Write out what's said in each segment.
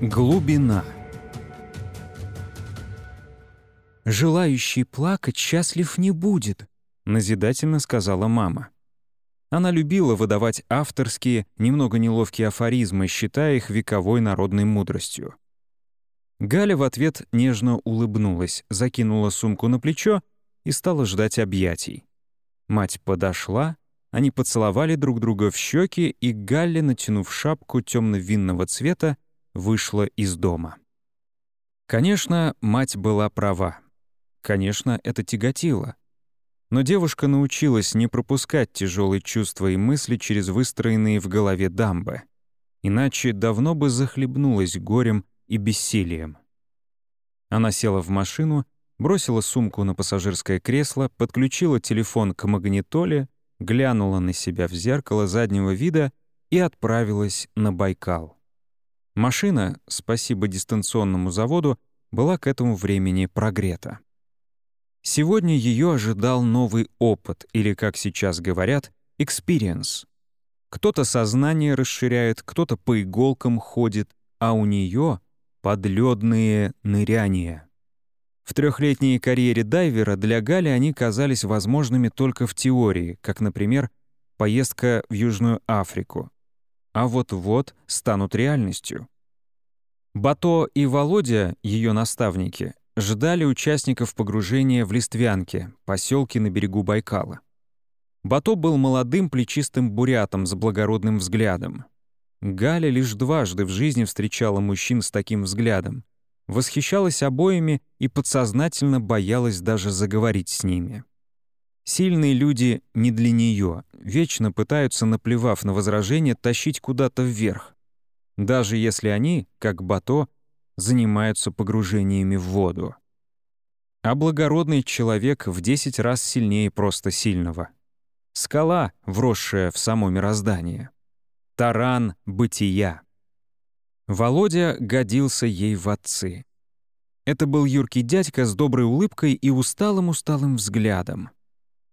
Глубина «Желающий плакать счастлив не будет», — назидательно сказала мама. Она любила выдавать авторские, немного неловкие афоризмы, считая их вековой народной мудростью. Галя в ответ нежно улыбнулась, закинула сумку на плечо и стала ждать объятий. Мать подошла, они поцеловали друг друга в щеки, и Галля, натянув шапку темно-винного цвета, вышла из дома. Конечно, мать была права. Конечно, это тяготило. Но девушка научилась не пропускать тяжелые чувства и мысли через выстроенные в голове дамбы. Иначе давно бы захлебнулась горем и бессилием. Она села в машину, бросила сумку на пассажирское кресло, подключила телефон к магнитоле, глянула на себя в зеркало заднего вида и отправилась на Байкал. Машина, спасибо дистанционному заводу, была к этому времени прогрета. Сегодня ее ожидал новый опыт, или, как сейчас говорят, experience. Кто-то сознание расширяет, кто-то по иголкам ходит, а у нее подледные ныряния. В трехлетней карьере дайвера для Гали они казались возможными только в теории, как, например, поездка в Южную Африку. А вот-вот станут реальностью. Бато и Володя, ее наставники, ждали участников погружения в Листвянке, поселке на берегу Байкала. Бато был молодым плечистым бурятом с благородным взглядом. Галя лишь дважды в жизни встречала мужчин с таким взглядом, восхищалась обоими и подсознательно боялась даже заговорить с ними. Сильные люди не для нее, вечно пытаются, наплевав на возражения, тащить куда-то вверх. Даже если они, как Бато, занимаются погружениями в воду. А благородный человек в десять раз сильнее просто сильного. Скала, вросшая в само мироздание. Таран бытия. Володя годился ей в отцы. Это был юркий дядька с доброй улыбкой и усталым-усталым взглядом.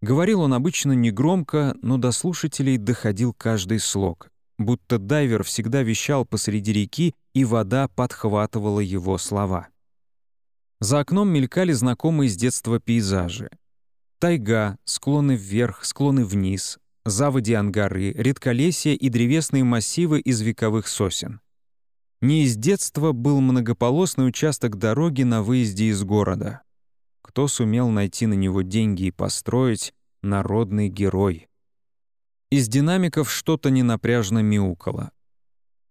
Говорил он обычно негромко, но до слушателей доходил каждый слог будто дайвер всегда вещал посреди реки, и вода подхватывала его слова. За окном мелькали знакомые с детства пейзажи. Тайга, склоны вверх, склоны вниз, заводи ангары, редколесья и древесные массивы из вековых сосен. Не из детства был многополосный участок дороги на выезде из города. Кто сумел найти на него деньги и построить — народный герой. Из динамиков что-то ненапряжно мяукало.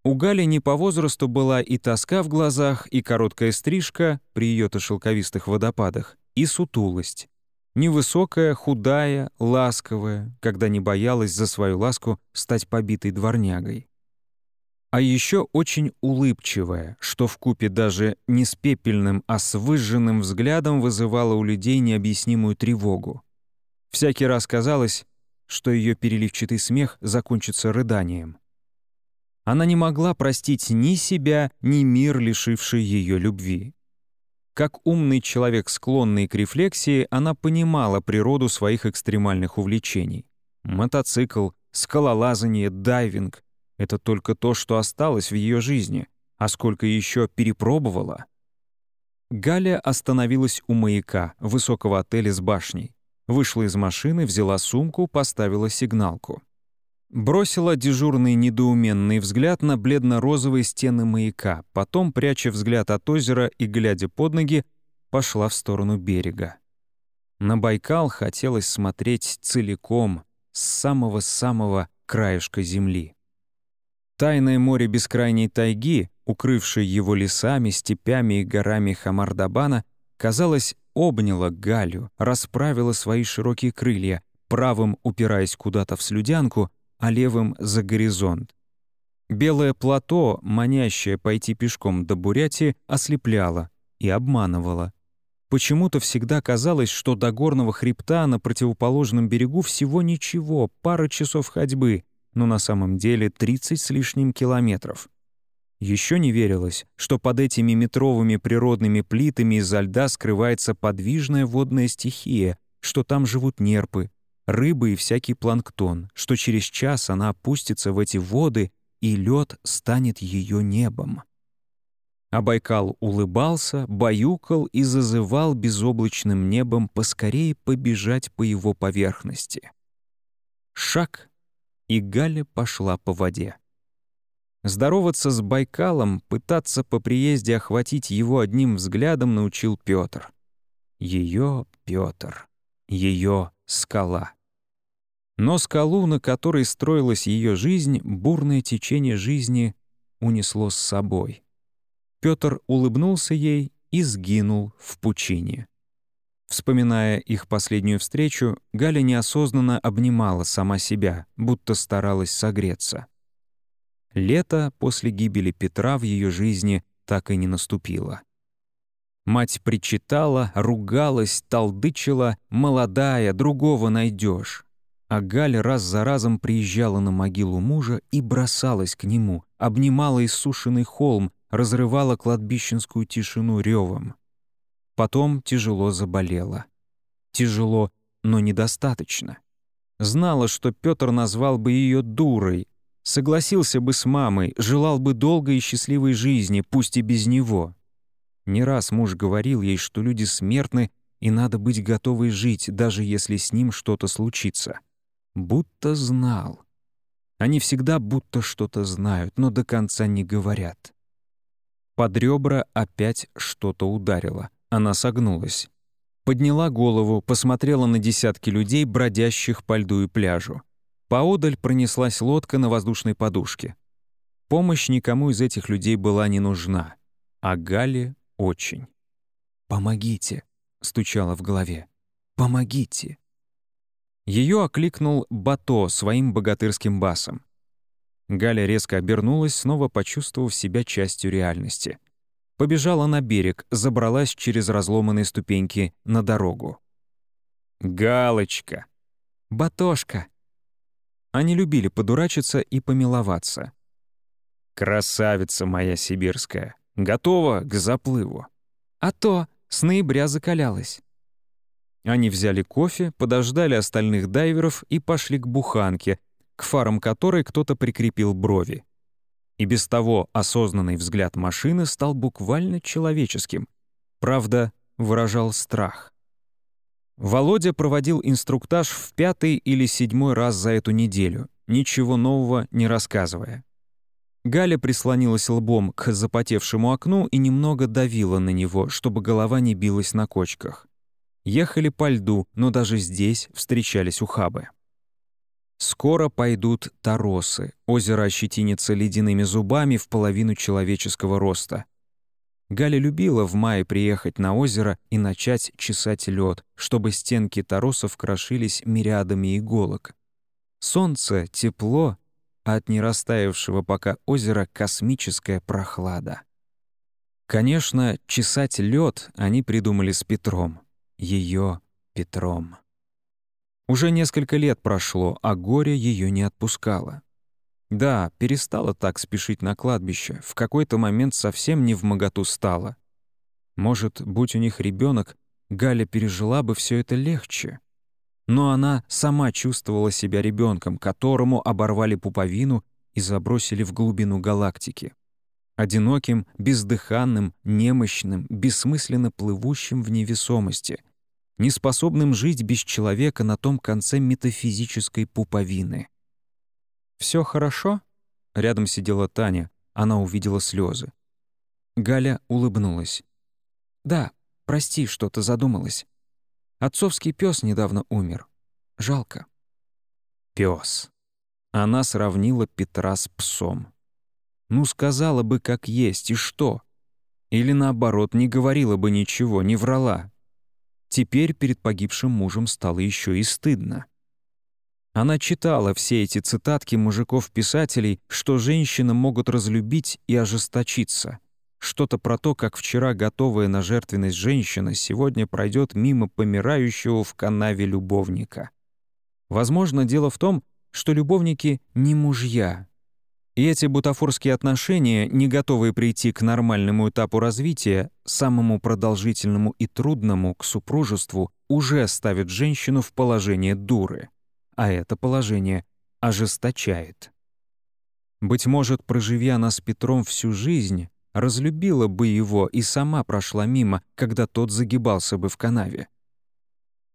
У Гали не по возрасту была и тоска в глазах, и короткая стрижка при ее-то шелковистых водопадах, и сутулость. Невысокая, худая, ласковая, когда не боялась за свою ласку стать побитой дворнягой. А еще очень улыбчивая, что в купе даже не с пепельным, а с выжженным взглядом вызывало у людей необъяснимую тревогу. Всякий раз казалось, что ее переливчатый смех закончится рыданием. Она не могла простить ни себя, ни мир, лишивший ее любви. Как умный человек, склонный к рефлексии, она понимала природу своих экстремальных увлечений. Мотоцикл, скалолазание, дайвинг — это только то, что осталось в ее жизни, а сколько еще перепробовала. Галя остановилась у маяка, высокого отеля с башней. Вышла из машины, взяла сумку, поставила сигналку. Бросила дежурный недоуменный взгляд на бледно-розовые стены маяка, потом, пряча взгляд от озера и глядя под ноги, пошла в сторону берега. На Байкал хотелось смотреть целиком, с самого-самого краешка земли. Тайное море бескрайней тайги, укрывшее его лесами, степями и горами Хамардабана, казалось обняла Галю, расправила свои широкие крылья, правым упираясь куда-то в слюдянку, а левым — за горизонт. Белое плато, манящее пойти пешком до Бурятии, ослепляло и обманывало. Почему-то всегда казалось, что до горного хребта на противоположном берегу всего ничего, пара часов ходьбы, но на самом деле 30 с лишним километров. Еще не верилось, что под этими метровыми природными плитами изо льда скрывается подвижная водная стихия, что там живут нерпы, рыбы и всякий планктон, что через час она опустится в эти воды, и лед станет ее небом. А Байкал улыбался, баюкал и зазывал безоблачным небом поскорее побежать по его поверхности. Шаг, и Галя пошла по воде. Здороваться с Байкалом, пытаться по приезде охватить его одним взглядом научил Петр. Ее Петр, ее скала. Но скалу, на которой строилась ее жизнь, бурное течение жизни унесло с собой. Петр улыбнулся ей и сгинул в пучине. Вспоминая их последнюю встречу, Галя неосознанно обнимала сама себя, будто старалась согреться. Лето после гибели Петра в ее жизни так и не наступило. Мать причитала, ругалась, толдычила «молодая, другого найдешь». А Галя раз за разом приезжала на могилу мужа и бросалась к нему, обнимала иссушенный холм, разрывала кладбищенскую тишину ревом. Потом тяжело заболела. Тяжело, но недостаточно. Знала, что Петр назвал бы ее дурой, Согласился бы с мамой, желал бы долгой и счастливой жизни, пусть и без него. Не раз муж говорил ей, что люди смертны, и надо быть готовой жить, даже если с ним что-то случится. Будто знал. Они всегда будто что-то знают, но до конца не говорят. Под ребра опять что-то ударило. Она согнулась. Подняла голову, посмотрела на десятки людей, бродящих по льду и пляжу. Поодаль пронеслась лодка на воздушной подушке. Помощь никому из этих людей была не нужна, а Гале очень. «Помогите!» — стучало в голове. «Помогите!» Ее окликнул Бато своим богатырским басом. Галя резко обернулась, снова почувствовав себя частью реальности. Побежала на берег, забралась через разломанные ступеньки на дорогу. «Галочка!» «Батошка!» Они любили подурачиться и помиловаться. «Красавица моя сибирская! Готова к заплыву!» «А то! С ноября закалялась!» Они взяли кофе, подождали остальных дайверов и пошли к буханке, к фарам которой кто-то прикрепил брови. И без того осознанный взгляд машины стал буквально человеческим. Правда, выражал страх. Володя проводил инструктаж в пятый или седьмой раз за эту неделю, ничего нового не рассказывая. Галя прислонилась лбом к запотевшему окну и немного давила на него, чтобы голова не билась на кочках. Ехали по льду, но даже здесь встречались ухабы. Скоро пойдут торосы. Озеро ощетинится ледяными зубами в половину человеческого роста. Галя любила в мае приехать на озеро и начать чесать лед, чтобы стенки торосов крошились мириадами иголок. Солнце, тепло, а от нерастаявшего пока озера космическая прохлада. Конечно, чесать лед они придумали с Петром. Ее Петром. Уже несколько лет прошло, а горе ее не отпускало. Да, перестала так спешить на кладбище, в какой-то момент совсем не в моготу стала. Может, будь у них ребенок, Галя пережила бы все это легче. Но она сама чувствовала себя ребенком, которому оборвали пуповину и забросили в глубину галактики. Одиноким, бездыханным, немощным, бессмысленно плывущим в невесомости, неспособным жить без человека на том конце метафизической пуповины — все хорошо?» Рядом сидела Таня. Она увидела слезы. Галя улыбнулась. «Да, прости, что-то задумалась. Отцовский пес недавно умер. Жалко». Пес. Она сравнила Петра с псом. Ну, сказала бы, как есть, и что? Или наоборот, не говорила бы ничего, не врала. Теперь перед погибшим мужем стало еще и стыдно. Она читала все эти цитатки мужиков-писателей, что женщины могут разлюбить и ожесточиться. Что-то про то, как вчера готовая на жертвенность женщина сегодня пройдет мимо помирающего в канаве любовника. Возможно, дело в том, что любовники не мужья. И эти бутафорские отношения, не готовые прийти к нормальному этапу развития, самому продолжительному и трудному к супружеству, уже ставят женщину в положение дуры а это положение ожесточает. Быть может, проживя она с Петром всю жизнь, разлюбила бы его и сама прошла мимо, когда тот загибался бы в канаве.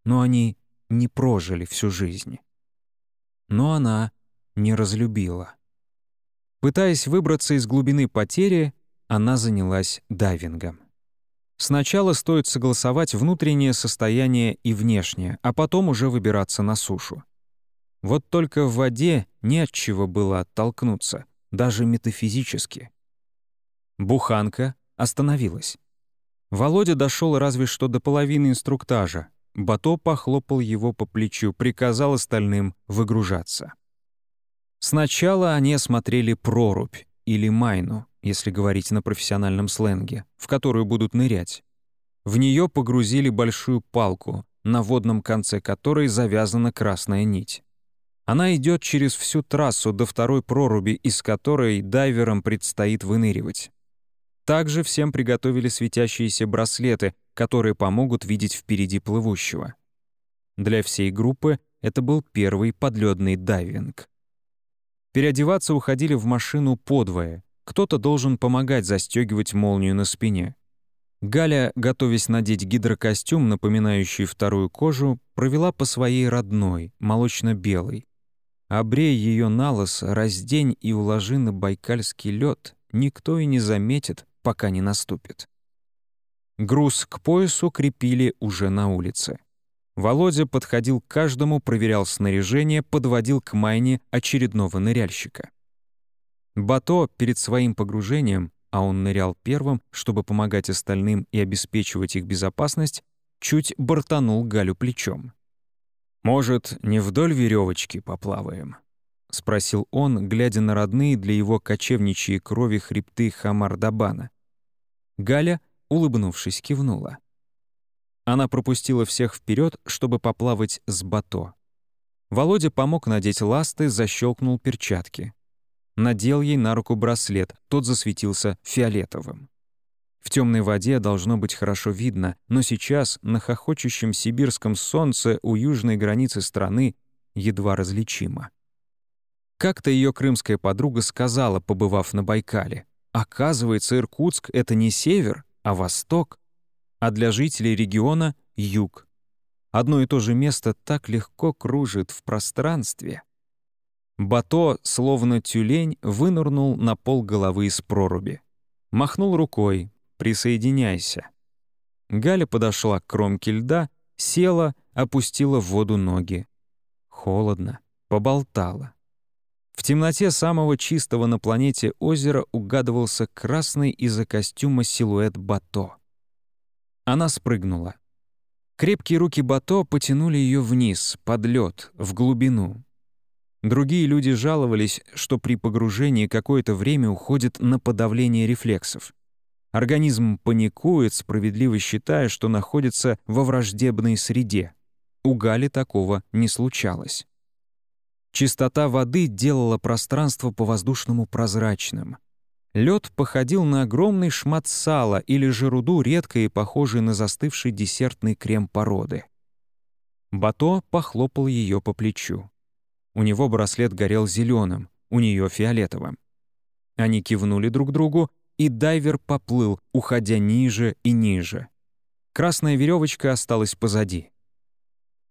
Но они не прожили всю жизнь. Но она не разлюбила. Пытаясь выбраться из глубины потери, она занялась дайвингом. Сначала стоит согласовать внутреннее состояние и внешнее, а потом уже выбираться на сушу. Вот только в воде не от чего было оттолкнуться, даже метафизически. Буханка остановилась. Володя дошел разве что до половины инструктажа. Бато похлопал его по плечу, приказал остальным выгружаться. Сначала они осмотрели прорубь или майну, если говорить на профессиональном сленге, в которую будут нырять. В нее погрузили большую палку, на водном конце которой завязана красная нить. Она идет через всю трассу до второй проруби, из которой дайверам предстоит выныривать. Также всем приготовили светящиеся браслеты, которые помогут видеть впереди плывущего. Для всей группы это был первый подледный дайвинг. Переодеваться уходили в машину подвое, кто-то должен помогать застегивать молнию на спине. Галя, готовясь надеть гидрокостюм, напоминающий вторую кожу, провела по своей родной, молочно-белой. Обрей ее на лос, раздень и уложи на байкальский лед, никто и не заметит, пока не наступит. Груз к поясу крепили уже на улице. Володя подходил к каждому, проверял снаряжение, подводил к майне очередного ныряльщика. Бато перед своим погружением, а он нырял первым, чтобы помогать остальным и обеспечивать их безопасность, чуть бортанул Галю плечом. «Может, не вдоль веревочки поплаваем?» — спросил он, глядя на родные для его кочевничьей крови хребты Хамардабана. Галя, улыбнувшись, кивнула. Она пропустила всех вперед, чтобы поплавать с Бато. Володя помог надеть ласты, защелкнул перчатки надел ей на руку браслет, тот засветился фиолетовым. В темной воде должно быть хорошо видно, но сейчас на хохочущем сибирском солнце у южной границы страны едва различимо. Как-то ее крымская подруга сказала, побывав на Байкале, «Оказывается, Иркутск — это не север, а восток, а для жителей региона — юг. Одно и то же место так легко кружит в пространстве». Бато, словно тюлень, вынырнул на пол головы из проруби. Махнул рукой «Присоединяйся». Галя подошла к кромке льда, села, опустила в воду ноги. Холодно, поболтала. В темноте самого чистого на планете озера угадывался красный из-за костюма силуэт Бато. Она спрыгнула. Крепкие руки Бато потянули ее вниз, под лед, в глубину. Другие люди жаловались, что при погружении какое-то время уходит на подавление рефлексов. Организм паникует, справедливо считая, что находится во враждебной среде. У Гали такого не случалось. Чистота воды делала пространство по-воздушному прозрачным. Лед походил на огромный шмат сала или же руду, и похожей на застывший десертный крем породы. Бато похлопал ее по плечу. У него браслет горел зеленым, у нее фиолетовым. Они кивнули друг другу, и дайвер поплыл, уходя ниже и ниже. Красная веревочка осталась позади.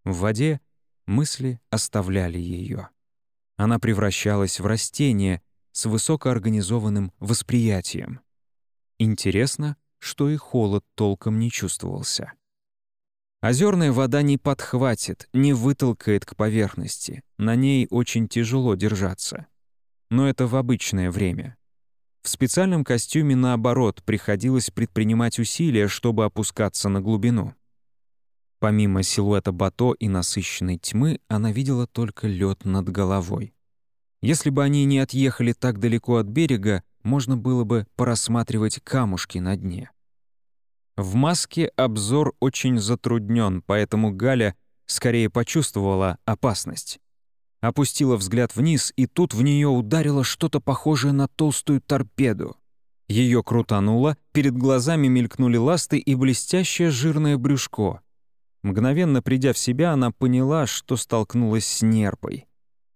В воде мысли оставляли ее. Она превращалась в растение с высокоорганизованным восприятием. Интересно, что и холод толком не чувствовался. Озерная вода не подхватит, не вытолкает к поверхности. На ней очень тяжело держаться. Но это в обычное время. В специальном костюме, наоборот, приходилось предпринимать усилия, чтобы опускаться на глубину. Помимо силуэта Бато и насыщенной тьмы, она видела только лед над головой. Если бы они не отъехали так далеко от берега, можно было бы порассматривать камушки на дне. В маске обзор очень затруднен, поэтому Галя скорее почувствовала опасность. Опустила взгляд вниз, и тут в нее ударило что-то похожее на толстую торпеду. Ее крутануло, перед глазами мелькнули ласты и блестящее жирное брюшко. Мгновенно придя в себя, она поняла, что столкнулась с нерпой.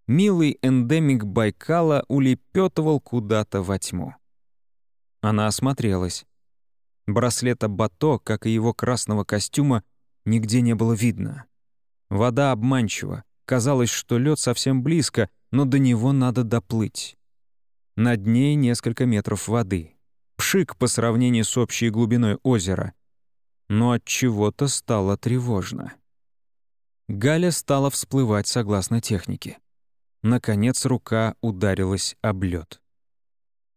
Милый эндемик Байкала улепетывал куда-то во тьму. Она осмотрелась. Браслета Бато, как и его красного костюма, нигде не было видно. Вода обманчива. Казалось, что лед совсем близко, но до него надо доплыть. Над ней несколько метров воды. Пшик по сравнению с общей глубиной озера. Но от чего-то стало тревожно. Галя стала всплывать согласно технике. Наконец рука ударилась об лед.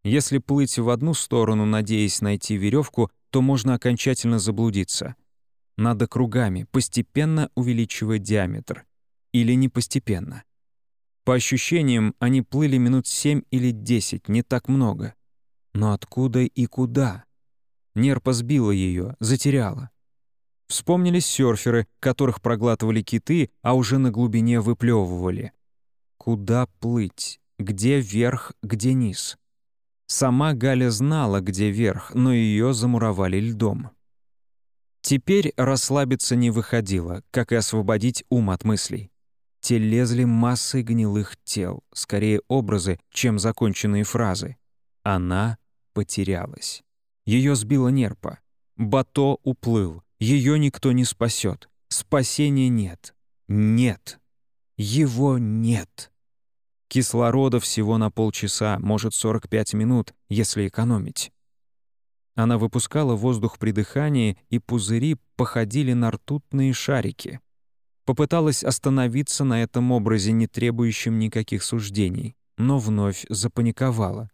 Если плыть в одну сторону, надеясь найти веревку, то можно окончательно заблудиться. Надо кругами, постепенно увеличивать диаметр. Или не постепенно. По ощущениям, они плыли минут семь или десять, не так много. Но откуда и куда? Нерпа сбила ее, затеряла. Вспомнились серферы, которых проглатывали киты, а уже на глубине выплевывали. Куда плыть? Где верх, где низ? Сама Галя знала, где верх, но ее замуровали льдом. Теперь расслабиться не выходило, как и освободить ум от мыслей. Те лезли массой гнилых тел, скорее образы, чем законченные фразы. Она потерялась. Ее сбила нерпа. Бато уплыл. Ее никто не спасет. Спасения нет. Нет. Его нет. Кислорода всего на полчаса, может, 45 минут, если экономить. Она выпускала воздух при дыхании, и пузыри походили на ртутные шарики. Попыталась остановиться на этом образе, не требующем никаких суждений, но вновь запаниковала.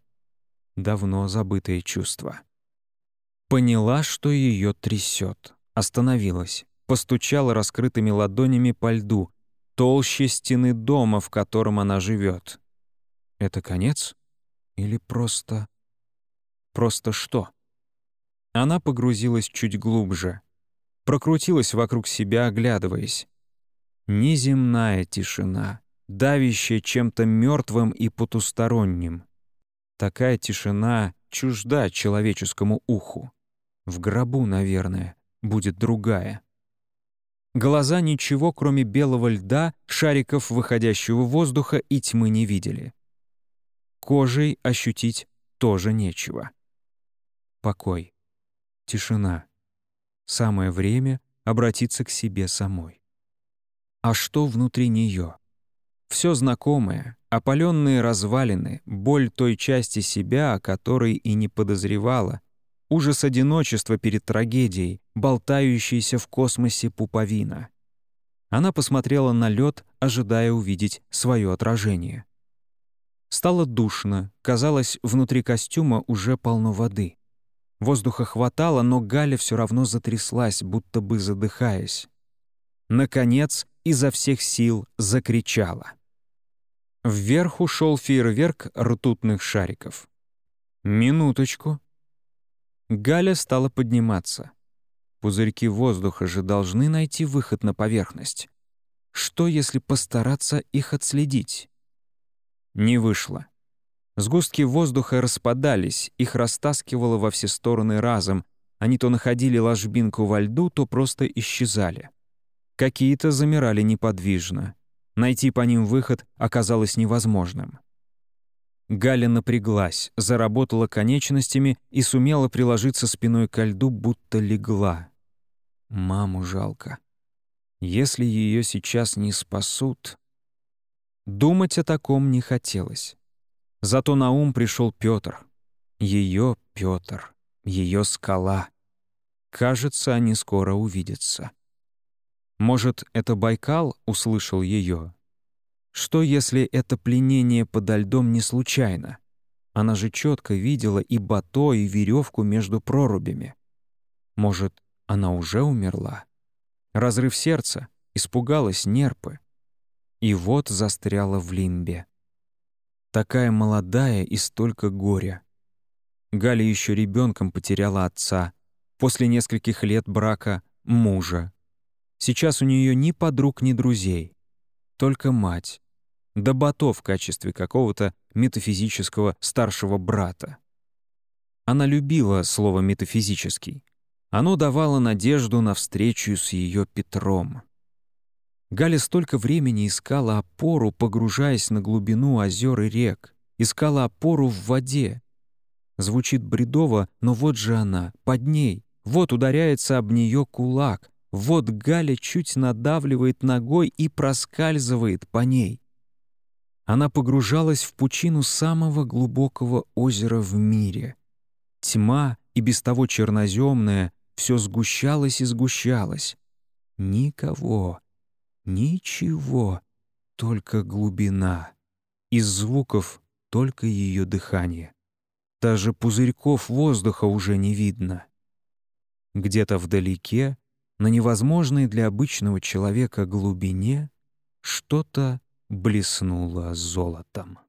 Давно забытое чувство. Поняла, что ее трясет. Остановилась. Постучала раскрытыми ладонями по льду, толще стены дома, в котором она живет. Это конец? Или просто... Просто что? Она погрузилась чуть глубже. Прокрутилась вокруг себя, оглядываясь. Неземная тишина, давящая чем-то мертвым и потусторонним. Такая тишина чужда человеческому уху. В гробу, наверное, будет другая. Глаза ничего, кроме белого льда, шариков выходящего воздуха и тьмы не видели. Кожей ощутить тоже нечего. Покой. Тишина. Самое время обратиться к себе самой. А что внутри нее? Все знакомое, опаленные развалины, боль той части себя, о которой и не подозревала, ужас одиночества перед трагедией, болтающейся в космосе пуповина. Она посмотрела на лед, ожидая увидеть свое отражение. Стало душно, казалось, внутри костюма уже полно воды. Воздуха хватало, но Галя все равно затряслась, будто бы задыхаясь. Наконец, изо всех сил закричала. Вверх ушел фейерверк ртутных шариков. «Минуточку», Галя стала подниматься. Пузырьки воздуха же должны найти выход на поверхность. Что, если постараться их отследить? Не вышло. Сгустки воздуха распадались, их растаскивало во все стороны разом. Они то находили ложбинку во льду, то просто исчезали. Какие-то замирали неподвижно. Найти по ним выход оказалось невозможным. Галя напряглась, заработала конечностями и сумела приложиться спиной ко льду, будто легла. Маму жалко. Если ее сейчас не спасут... Думать о таком не хотелось. Зато на ум пришел Петр. Ее Петр, ее скала. Кажется, они скоро увидятся. Может, это Байкал услышал ее, что, если это пленение подо льдом не случайно? Она же четко видела и бато, и веревку между прорубями. Может, она уже умерла? Разрыв сердца, испугалась нерпы. И вот застряла в лимбе. Такая молодая и столько горя. Галя еще ребенком потеряла отца, после нескольких лет брака — мужа. Сейчас у нее ни подруг, ни друзей. Только мать, да Бато в качестве какого-то метафизического старшего брата. Она любила слово «метафизический». Оно давало надежду на встречу с ее Петром. Галя столько времени искала опору, погружаясь на глубину озер и рек, искала опору в воде. Звучит бредово, но вот же она, под ней. Вот ударяется об нее кулак. Вот Галя чуть надавливает ногой и проскальзывает по ней. Она погружалась в пучину самого глубокого озера в мире. Тьма, и без того черноземная, все сгущалась и сгущалась. Никого, ничего, только глубина. Из звуков только ее дыхание. Даже пузырьков воздуха уже не видно. Где-то вдалеке, на невозможной для обычного человека глубине, что-то блеснуло золотом.